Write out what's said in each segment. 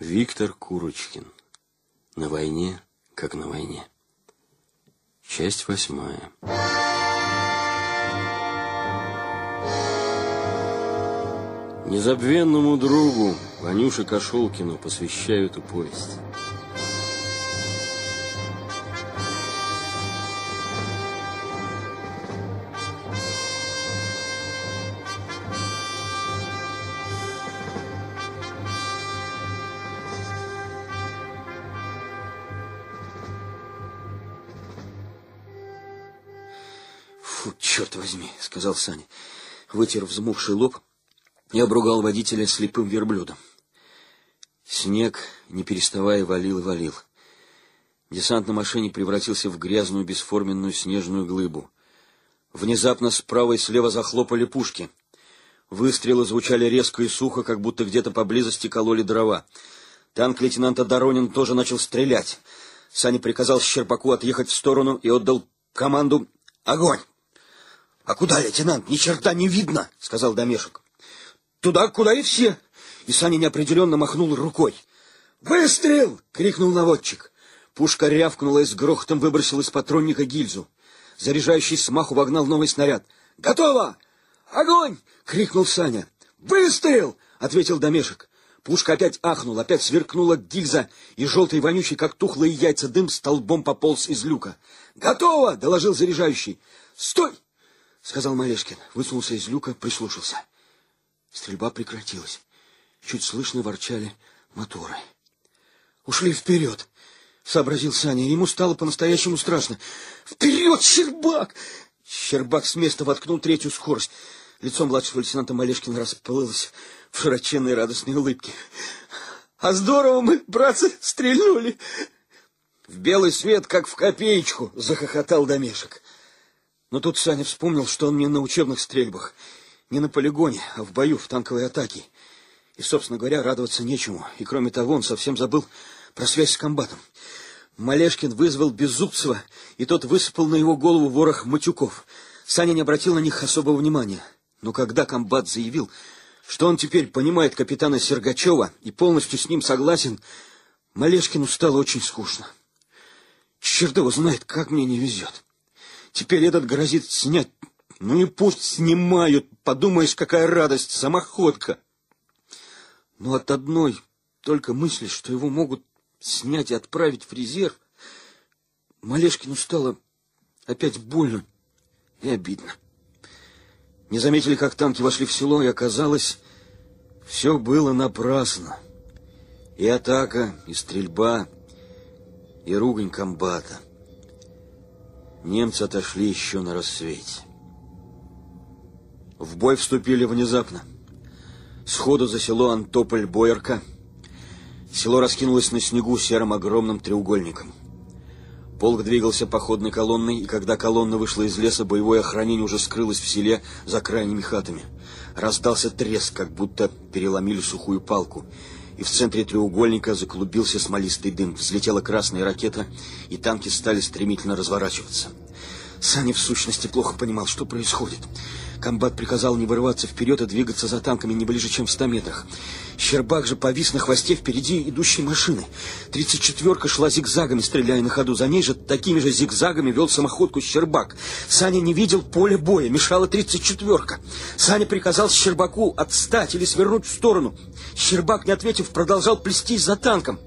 Виктор Курочкин. На войне, как на войне. Часть восьмая. Незабвенному другу Ванюше Кошелкину посвящаю эту повесть. Фу, черт возьми, сказал Саня, вытер взмокший лоб и обругал водителя слепым верблюдом. Снег, не переставая, валил и валил. Десант на машине превратился в грязную бесформенную снежную глыбу. Внезапно справа и слева захлопали пушки. Выстрелы звучали резко и сухо, как будто где-то поблизости кололи дрова. Танк лейтенанта Доронин тоже начал стрелять. Саня приказал Щербаку отъехать в сторону и отдал команду «Огонь!» «А куда, лейтенант? Ни черта не видно!» — сказал Домешек. «Туда, куда и все!» И Саня неопределенно махнул рукой. «Выстрел!» — крикнул наводчик. Пушка рявкнула и с грохотом выбросил из патронника гильзу. Заряжающий смаху вогнал новый снаряд. «Готово! Огонь!» — крикнул Саня. «Выстрел!» — ответил Домешек. Пушка опять ахнула, опять сверкнула гильза, и желтый вонючий, как тухлые яйца, дым столбом пополз из люка. «Готово!» — доложил заряжающий. «Стой!» — сказал Малешкин. Высунулся из люка, прислушался. Стрельба прекратилась. Чуть слышно ворчали моторы. «Ушли вперед!» — сообразил Саня. Ему стало по-настоящему страшно. «Вперед, Щербак!» Щербак с места воткнул третью скорость. Лицо младшего лейтенанта Малешкина расплылось в широченной радостной улыбке. «А здорово мы, братцы, стрельнули!» «В белый свет, как в копеечку!» — захохотал Домешек. Но тут Саня вспомнил, что он не на учебных стрельбах, не на полигоне, а в бою, в танковой атаке. И, собственно говоря, радоваться нечему. И, кроме того, он совсем забыл про связь с комбатом. Малешкин вызвал Беззубцева, и тот высыпал на его голову ворох матюков. Саня не обратил на них особого внимания. Но когда комбат заявил, что он теперь понимает капитана Сергачева и полностью с ним согласен, Малешкину стало очень скучно. Черт его знает, как мне не везет. Теперь этот грозит снять. Ну и пусть снимают. Подумаешь, какая радость, самоходка. Но от одной только мысли, что его могут снять и отправить в резерв, Малешкину стало опять больно и обидно. Не заметили, как танки вошли в село, и оказалось, все было напрасно. И атака, и стрельба, и ругань комбата. Немцы отошли еще на рассвете. В бой вступили внезапно. Сходу за село Антополь-Боярка. Село раскинулось на снегу серым огромным треугольником. Полк двигался походной колонной, и когда колонна вышла из леса, боевое охранение уже скрылось в селе за крайними хатами. Раздался треск, как будто переломили сухую палку, и в центре треугольника заклубился смолистый дым. Взлетела красная ракета, и танки стали стремительно разворачиваться. Саня в сущности плохо понимал, что происходит. Комбат приказал не вырываться вперед и двигаться за танками не ближе, чем в ста метрах. Щербак же повис на хвосте впереди идущей машины. Тридцать четверка шла зигзагами, стреляя на ходу. За ней же такими же зигзагами вел самоходку Щербак. Саня не видел поля боя, мешала тридцать четверка. Саня приказал Щербаку отстать или свернуть в сторону. Щербак, не ответив, продолжал плестись за танком.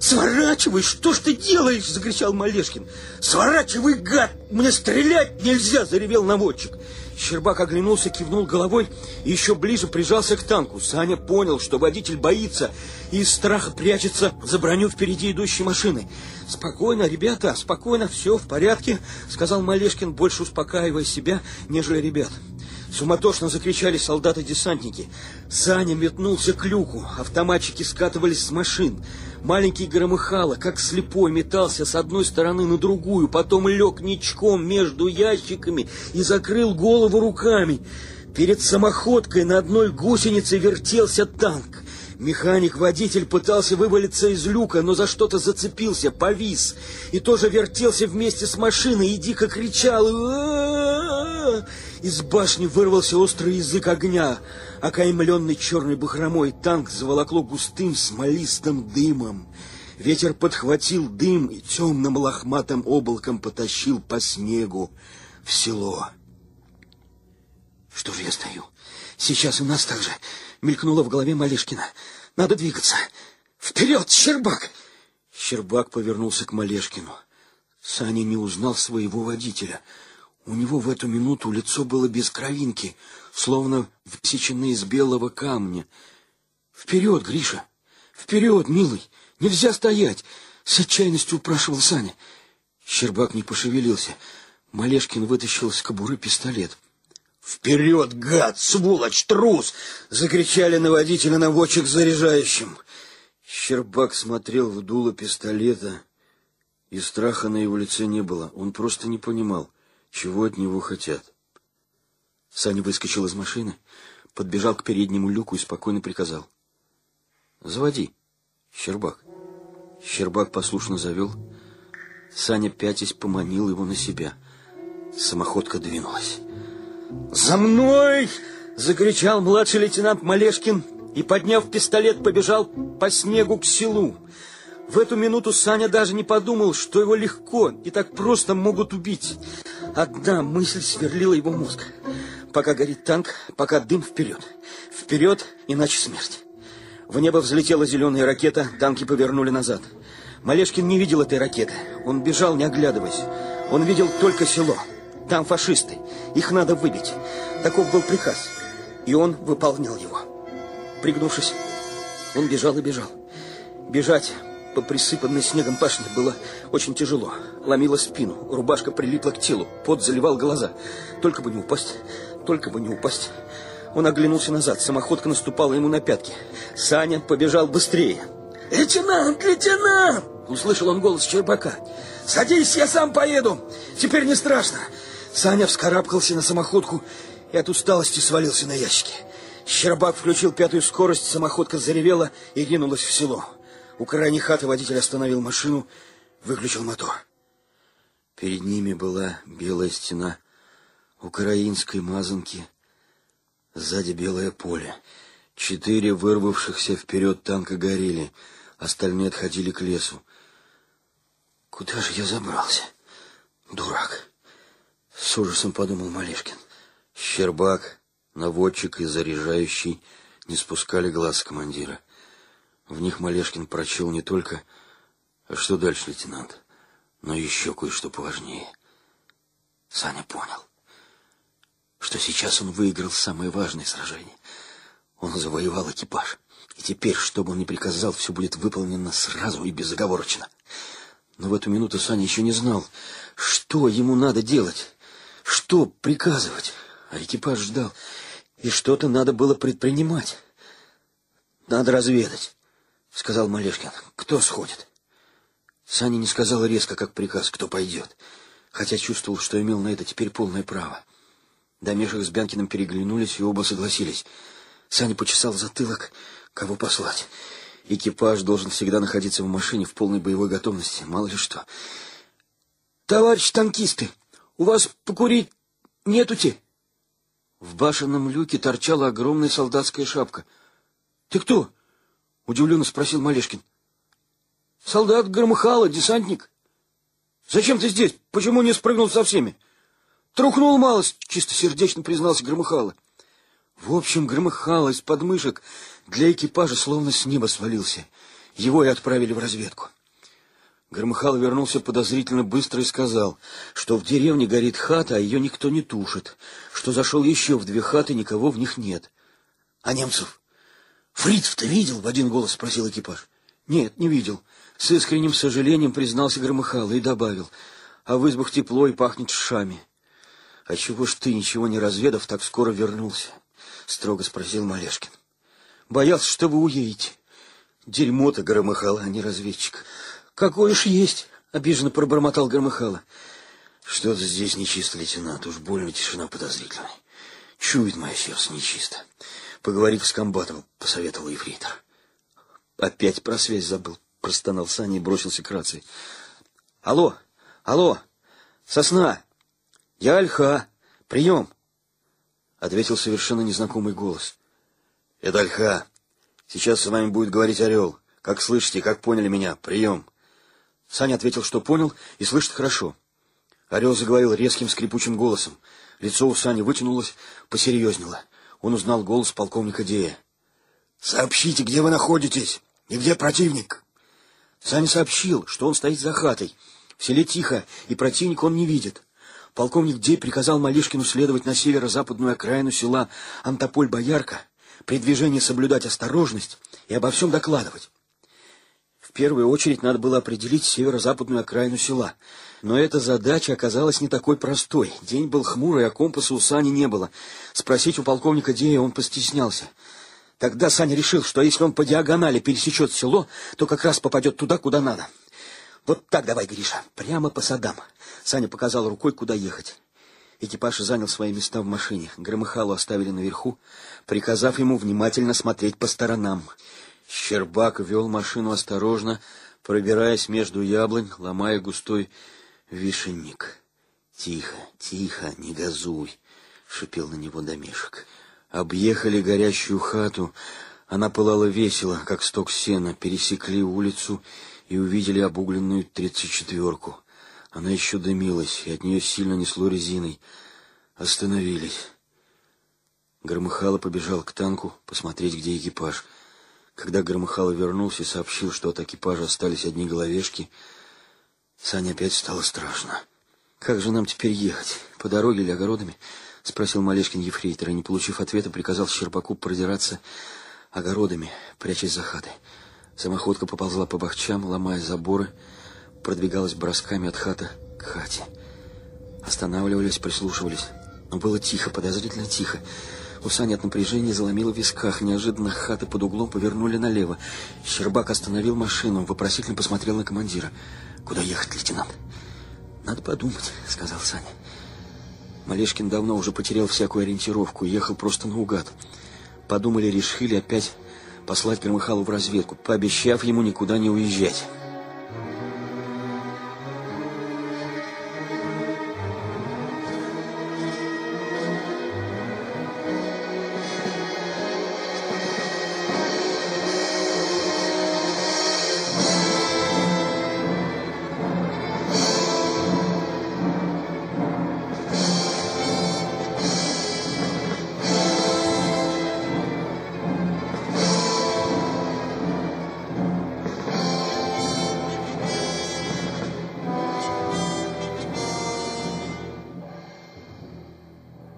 «Сворачивай! Что ж ты делаешь?» — закричал Малешкин. «Сворачивай, гад! Мне стрелять нельзя!» — заревел наводчик. Щербак оглянулся, кивнул головой и еще ближе прижался к танку. Саня понял, что водитель боится и из страха прячется за броню впереди идущей машины. «Спокойно, ребята, спокойно, все в порядке», — сказал Малешкин, больше успокаивая себя, нежели ребят. Суматошно закричали солдаты-десантники. Саня метнулся к люку, автоматчики скатывались с машин. Маленький громыхало, как слепой, метался с одной стороны на другую, потом лег ничком между ящиками и закрыл голову руками. Перед самоходкой на одной гусенице вертелся танк. Механик-водитель пытался вывалиться из люка, но за что-то зацепился, повис. И тоже вертелся вместе с машиной и дико кричал. Из башни вырвался острый язык огня. Окаймленный черной бахромой танк заволокло густым смолистым дымом. Ветер подхватил дым и темным лохматым облаком потащил по снегу в село. Что же я стою? Сейчас у нас так же мелькнуло в голове Малешкина. Надо двигаться. Вперед, Щербак! Щербак повернулся к Малешкину. Саня не узнал своего водителя. У него в эту минуту лицо было без кровинки, словно высеченное из белого камня. Вперед, Гриша! Вперед, милый! Нельзя стоять! С отчаянностью упрашивал Саня. Щербак не пошевелился. Малешкин вытащил из кобуры пистолет. «Вперед, гад, сволочь, трус!» — закричали на водителя наводчик заряжающим. Щербак смотрел в дуло пистолета, и страха на его лице не было. Он просто не понимал, чего от него хотят. Саня выскочил из машины, подбежал к переднему люку и спокойно приказал. «Заводи, Щербак». Щербак послушно завел. Саня, пятясь, поманил его на себя. Самоходка двинулась. «За мной!» — закричал младший лейтенант Малешкин и, подняв пистолет, побежал по снегу к селу. В эту минуту Саня даже не подумал, что его легко и так просто могут убить. Одна мысль сверлила его мозг. Пока горит танк, пока дым вперед. Вперед, иначе смерть. В небо взлетела зеленая ракета, танки повернули назад. Малешкин не видел этой ракеты. Он бежал, не оглядываясь. Он видел только село. Там фашисты. Их надо выбить. Таков был приказ. И он выполнял его. Пригнувшись, он бежал и бежал. Бежать по присыпанной снегом пашне было очень тяжело. Ломило спину, рубашка прилипла к телу, пот заливал глаза. Только бы не упасть, только бы не упасть. Он оглянулся назад, самоходка наступала ему на пятки. Саня побежал быстрее. «Лейтенант, лейтенант!» Услышал он голос Чербака. «Садись, я сам поеду! Теперь не страшно!» Саня вскарабкался на самоходку и от усталости свалился на ящики. Щербак включил пятую скорость, самоходка заревела и ринулась в село. У крайней хаты водитель остановил машину, выключил мотор. Перед ними была белая стена украинской мазанки, сзади белое поле. Четыре вырвавшихся вперед танка горели, остальные отходили к лесу. Куда же я забрался? Дурак. С ужасом подумал Малешкин. Щербак, наводчик и заряжающий не спускали глаз с командира. В них Малешкин прочел не только «А что дальше, лейтенант?», но еще кое-что поважнее. Саня понял, что сейчас он выиграл самое важное сражение. Он завоевал экипаж. И теперь, что бы он ни приказал, все будет выполнено сразу и безоговорочно. Но в эту минуту Саня еще не знал, что ему надо делать. Что приказывать? А экипаж ждал. И что-то надо было предпринимать. Надо разведать, сказал Малешкин. Кто сходит? Саня не сказал резко, как приказ, кто пойдет, хотя чувствовал, что имел на это теперь полное право. Домешек с Бянкиным переглянулись и оба согласились. Саня почесал затылок, кого послать. Экипаж должен всегда находиться в машине в полной боевой готовности, мало ли что. Товарищ танкисты, у вас покурить нету-те? В башенном люке торчала огромная солдатская шапка. Ты кто? Удивленно спросил Малешкин. Солдат Громыхало, десантник. Зачем ты здесь? Почему не спрыгнул со всеми? Трухнул малость, чисто сердечно признался Громыхало. В общем, Громыхало из подмышек для экипажа словно с неба свалился. Его и отправили в разведку. Громыхал вернулся подозрительно быстро и сказал, что в деревне горит хата, а ее никто не тушит, что зашел еще в две хаты, никого в них нет. — А немцев? Фрицев ты видел? — в один голос спросил экипаж. — Нет, не видел. С искренним сожалением признался Громыхал и добавил, а в избах тепло и пахнет шами. — А чего ж ты, ничего не разведав, так скоро вернулся? — строго спросил Малешкин. — Боялся, что вы уедете. Дерьмо-то Громыхал, а не разведчик. — какой уж есть, обиженно пробормотал Громыхало. Что-то здесь нечисто, лейтенант, уж больно тишина подозрительная. Чует мое сердце нечисто. Поговори с комбатом, посоветовал ефрейтор. Опять про связь забыл, простонал Саня и бросился к рации. Алло, алло, сосна, я Альха, Прием! Ответил совершенно незнакомый голос. Это Альха. Сейчас с вами будет говорить Орел. Как слышите, как поняли меня? Прием. Саня ответил, что понял и слышит хорошо. Орел заговорил резким скрипучим голосом. Лицо у Сани вытянулось, посерьезнело. Он узнал голос полковника Дея. «Сообщите, где вы находитесь и где противник?» Саня сообщил, что он стоит за хатой. В селе тихо, и противника он не видит. Полковник Дей приказал Малишкину следовать на северо-западную окраину села Антополь-Боярка, при движении соблюдать осторожность и обо всем докладывать. В первую очередь надо было определить северо-западную окраину села. Но эта задача оказалась не такой простой. День был хмурый, а компаса у Сани не было. Спросить у полковника Дея он постеснялся. Тогда Саня решил, что если он по диагонали пересечет село, то как раз попадет туда, куда надо. Вот так давай, Гриша, прямо по садам. Саня показал рукой, куда ехать. Экипаж занял свои места в машине. Громыхалу оставили наверху, приказав ему внимательно смотреть по сторонам. Щербак вел машину осторожно, пробираясь между яблонь, ломая густой вишенник. «Тихо, тихо, не газуй!» — шипел на него домешек. Объехали горящую хату. Она пылала весело, как сток сена, пересекли улицу и увидели обугленную тридцать четверку. Она еще дымилась, и от нее сильно несло резиной. Остановились. Громыхало побежал к танку посмотреть, где экипаж — когда Громыхало вернулся и сообщил, что от экипажа остались одни головешки, Сане опять стало страшно. «Как же нам теперь ехать? По дороге или огородами?» — спросил Малешкин ефрейтор, и, не получив ответа, приказал Щербаку продираться огородами, прячась за хатой. Самоходка поползла по бахчам, ломая заборы, продвигалась бросками от хаты к хате. Останавливались, прислушивались. Но было тихо, подозрительно тихо. У Сани от напряжения заломило в висках. Неожиданно хаты под углом повернули налево. Щербак остановил машину, вопросительно посмотрел на командира. «Куда ехать, лейтенант?» «Надо подумать», — сказал Саня. Малешкин давно уже потерял всякую ориентировку, ехал просто наугад. Подумали, решили опять послать Громыхалу в разведку, пообещав ему никуда не уезжать.